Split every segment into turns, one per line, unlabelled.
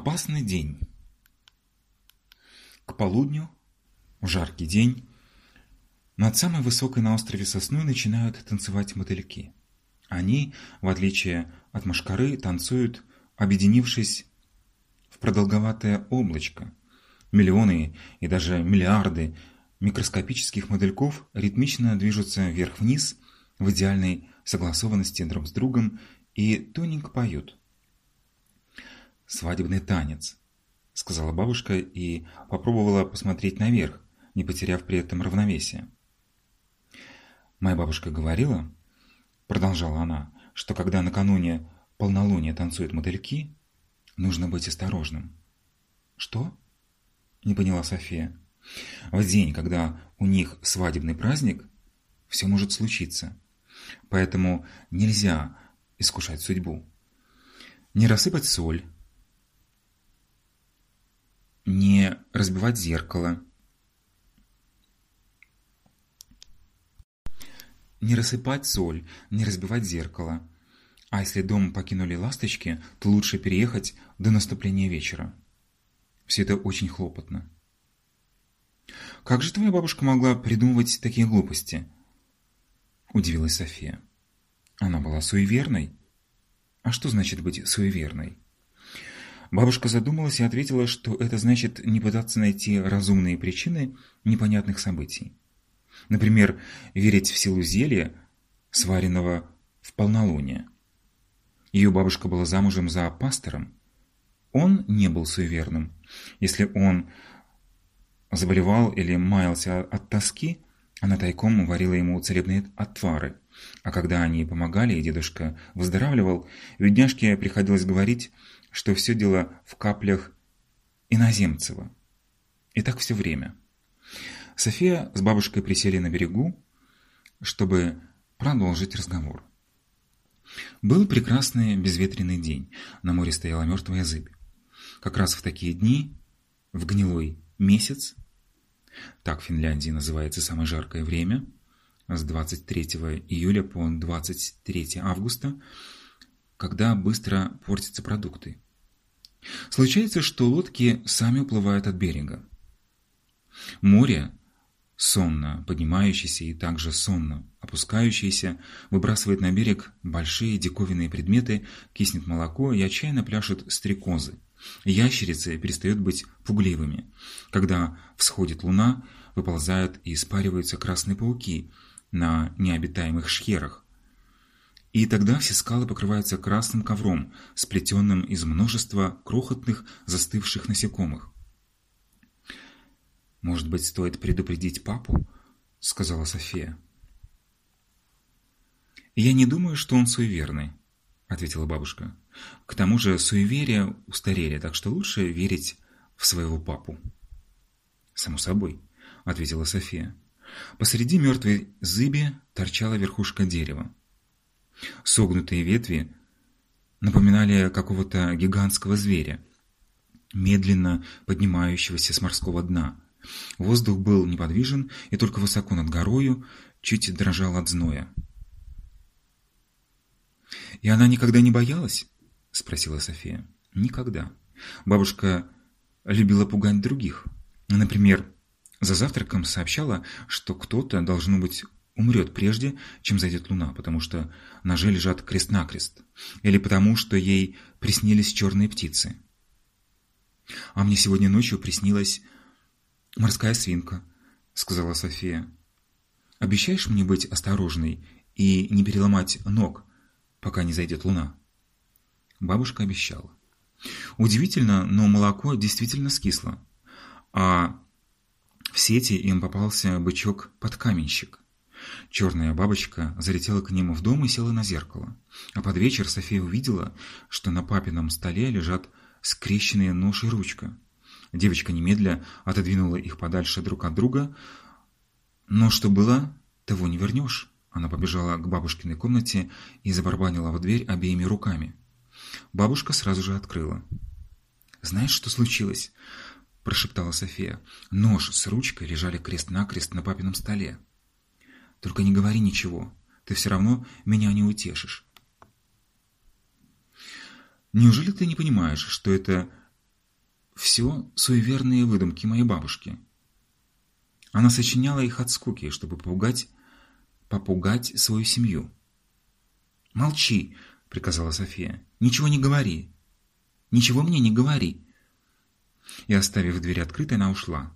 Опасный день. К полудню, в жаркий день, над самой высокой на острове сосной начинают танцевать мотыльки. Они, в отличие от мошкары, танцуют, объединившись в продолговатое облачко. Миллионы и даже миллиарды микроскопических мотыльков ритмично движутся вверх-вниз в идеальной согласованности друг с другом и тоненько поют свадебный танец», — сказала бабушка и попробовала посмотреть наверх, не потеряв при этом равновесия. «Моя бабушка говорила, — продолжала она, — что когда накануне полнолуния танцуют мотыльки, нужно быть осторожным». «Что?» — не поняла София. «В день, когда у них свадебный праздник, все может случиться, поэтому нельзя искушать судьбу. Не рассыпать соль, разбивать зеркало, не рассыпать соль, не разбивать зеркало. А если дом покинули ласточки, то лучше переехать до наступления вечера. Все это очень хлопотно. «Как же твоя бабушка могла придумывать такие глупости?» Удивилась София. Она была суеверной. А что значит быть суеверной? Бабушка задумалась и ответила, что это значит не пытаться найти разумные причины непонятных событий. Например, верить в силу зелья, сваренного в полнолуние. Ее бабушка была замужем за пастором. Он не был суеверным. Если он заболевал или маялся от тоски, она тайком варила ему целебные отвары. А когда они помогали, и дедушка выздоравливал, бедняжке приходилось говорить, что все дело в каплях Иноземцева. И так все время. София с бабушкой присели на берегу, чтобы продолжить разговор. Был прекрасный безветренный день, на море стояла мертвая зыбь. Как раз в такие дни, в гнилой месяц, так в Финляндии называется самое жаркое время, с 23 июля по 23 августа, когда быстро портятся продукты. Случается, что лодки сами уплывают от берега. Море, сонно поднимающееся и также сонно опускающееся, выбрасывает на берег большие диковинные предметы, киснет молоко и отчаянно пляшут стрекозы. Ящерицы перестают быть пугливыми. Когда всходит луна, выползают и испариваются красные пауки на необитаемых шхерах, и тогда все скалы покрываются красным ковром, сплетенным из множества крохотных застывших насекомых. «Может быть, стоит предупредить папу?» — сказала София. «Я не думаю, что он суеверный», — ответила бабушка. «К тому же суеверия устарели, так что лучше верить в своего папу». «Само собой», — ответила София. Посреди мертвой зыби торчала верхушка дерева. Согнутые ветви напоминали какого-то гигантского зверя, медленно поднимающегося с морского дна. Воздух был неподвижен, и только высоко над горою чуть дрожал от зноя. «И она никогда не боялась?» – спросила София. «Никогда. Бабушка любила пугать других. Например, за завтраком сообщала, что кто-то, должно быть, умрет прежде, чем зайдет луна, потому что ножи лежат крест-накрест, или потому что ей приснились черные птицы. «А мне сегодня ночью приснилась морская свинка», — сказала София. «Обещаешь мне быть осторожной и не переломать ног, пока не зайдет луна?» Бабушка обещала. Удивительно, но молоко действительно скисло, а в сети им попался бычок-подкаменщик. Черная бабочка залетела к нему в дом и села на зеркало. А под вечер София увидела, что на папином столе лежат скрещенные нож и ручка. Девочка немедля отодвинула их подальше друг от друга, но что было, того не вернешь. Она побежала к бабушкиной комнате и забарбанила в дверь обеими руками. Бабушка сразу же открыла. «Знаешь, что случилось?» – прошептала София. Нож с ручкой лежали крест-накрест на папином столе. Только не говори ничего, ты все равно меня не утешишь. Неужели ты не понимаешь, что это все суеверные выдумки моей бабушки. Она сочиняла их от скуки, чтобы попугать, попугать свою семью. «Молчи!» — приказала София. «Ничего не говори! Ничего мне не говори!» И, оставив дверь открытой, она ушла.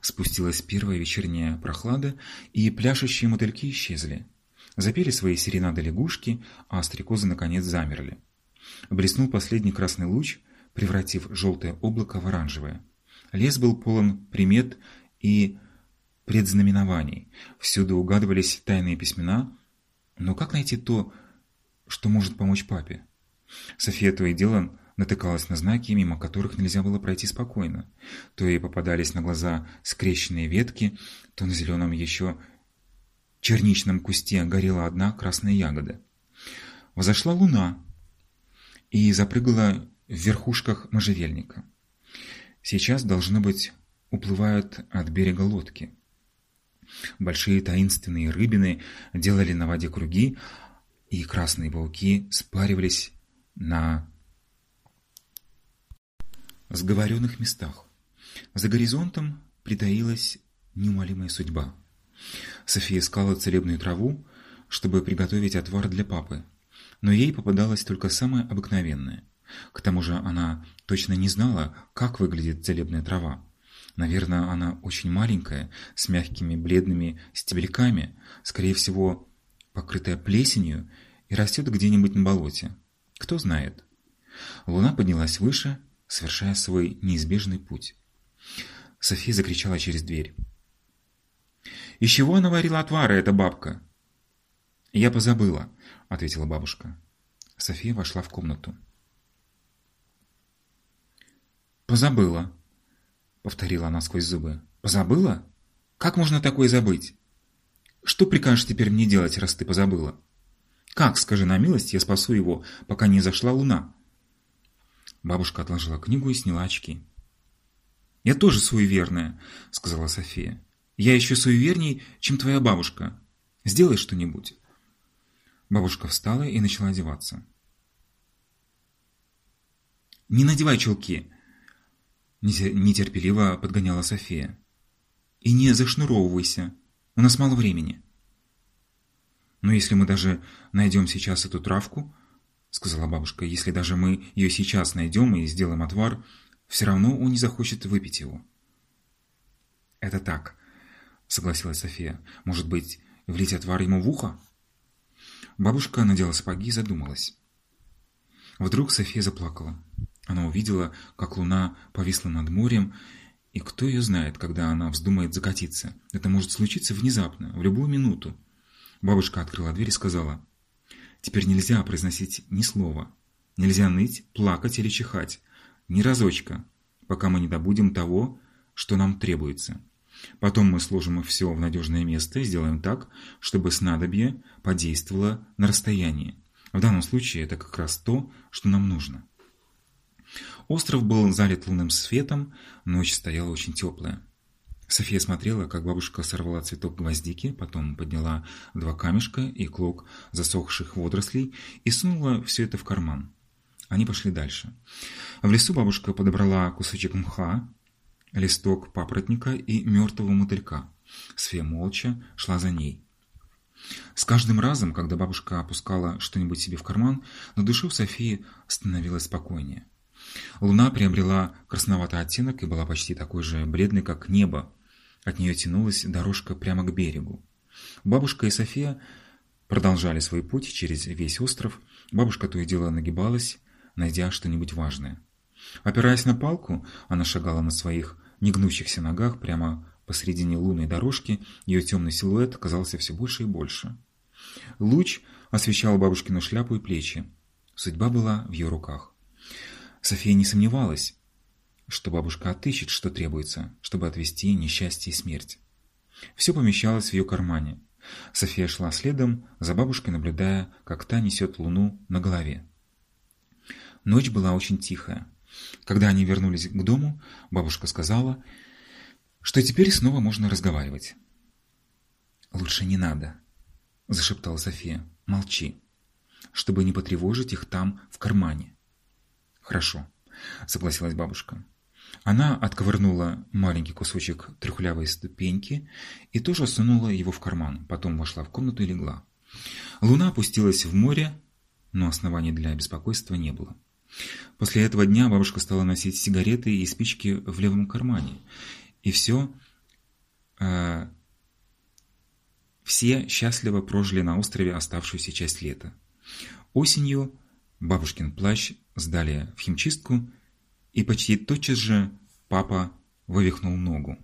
Спустилась первая вечерняя прохлада, и пляшущие мотыльки исчезли. Запели свои серенады лягушки, а стрекозы наконец замерли. Блеснул последний красный луч, превратив желтое облако в оранжевое. Лес был полон примет и предзнаменований. Всюду угадывались тайные письмена, но как найти то, что может помочь папе? София то и дело натыкалась на знаки, мимо которых нельзя было пройти спокойно. То ей попадались на глаза скрещенные ветки, то на зеленом еще черничном кусте горела одна красная ягода. Взошла луна и запрыгала в верхушках можжевельника. Сейчас, должно быть, уплывают от берега лодки. Большие таинственные рыбины делали на воде круги, и красные пауки спаривались на сговоренных местах. За горизонтом притаилась неумолимая судьба. София искала целебную траву, чтобы приготовить отвар для папы, но ей попадалась только самая обыкновенная. К тому же она точно не знала, как выглядит целебная трава. Наверное, она очень маленькая, с мягкими бледными стебельками, скорее всего, покрытая плесенью и растет где-нибудь на болоте. Кто знает. Луна поднялась выше, совершая свой неизбежный путь. София закричала через дверь. «Из чего она варила отвары, эта бабка?» «Я позабыла», — ответила бабушка. София вошла в комнату. «Позабыла», — повторила она сквозь зубы. «Позабыла? Как можно такое забыть? Что прикажешь теперь мне делать, раз ты позабыла? Как, скажи на милость, я спасу его, пока не зашла луна?» Бабушка отложила книгу и сняла очки. «Я тоже суеверная», — сказала София. «Я еще суеверней, чем твоя бабушка. Сделай что-нибудь». Бабушка встала и начала одеваться. «Не надевай чулки!» Нетерпеливо подгоняла София. «И не зашнуровывайся. У нас мало времени». «Но если мы даже найдем сейчас эту травку, — сказала бабушка, — если даже мы ее сейчас найдем и сделаем отвар, все равно он не захочет выпить его». «Это так», — согласилась София. «Может быть, влить отвар ему в ухо?» Бабушка надела сапоги и задумалась. Вдруг София заплакала. Она увидела, как луна повисла над морем, и кто ее знает, когда она вздумает закатиться. Это может случиться внезапно, в любую минуту. Бабушка открыла дверь и сказала, «Теперь нельзя произносить ни слова. Нельзя ныть, плакать или чихать. Ни разочка, пока мы не добудем того, что нам требуется. Потом мы сложим все в надежное место и сделаем так, чтобы снадобье подействовало на расстоянии. В данном случае это как раз то, что нам нужно. Остров был залит лунным светом, ночь стояла очень теплая. София смотрела, как бабушка сорвала цветок гвоздики, потом подняла два камешка и клок засохших водорослей и сунула все это в карман. Они пошли дальше. В лесу бабушка подобрала кусочек мха, листок папоротника и мертвого мотылька. София молча шла за ней. С каждым разом, когда бабушка опускала что-нибудь себе в карман, на душе у Софии становилось спокойнее. Луна приобрела красноватый оттенок и была почти такой же бледной, как небо. От нее тянулась дорожка прямо к берегу. Бабушка и София продолжали свой путь через весь остров. Бабушка то и дело нагибалась, найдя что-нибудь важное. Опираясь на палку, она шагала на своих негнущихся ногах прямо посредине лунной дорожки, ее темный силуэт казался все больше и больше. Луч освещал бабушкину шляпу и плечи. Судьба была в ее руках. София не сомневалась, что бабушка отыщет, что требуется, чтобы отвести несчастье и смерть. Все помещалось в ее кармане. София шла следом, за бабушкой наблюдая, как та несет луну на голове. Ночь была очень тихая. Когда они вернулись к дому, бабушка сказала, что теперь снова можно разговаривать. «Лучше не надо», – зашептала София. «Молчи, чтобы не потревожить их там, в кармане». «Хорошо», — согласилась бабушка. Она отковырнула маленький кусочек трухлявой ступеньки и тоже сунула его в карман, потом вошла в комнату и легла. Луна опустилась в море, но оснований для беспокойства не было. После этого дня бабушка стала носить сигареты и спички в левом кармане. И все... Э, все счастливо прожили на острове оставшуюся часть лета. Осенью бабушкин плащ сдали в химчистку, и почти тотчас же папа вывихнул ногу.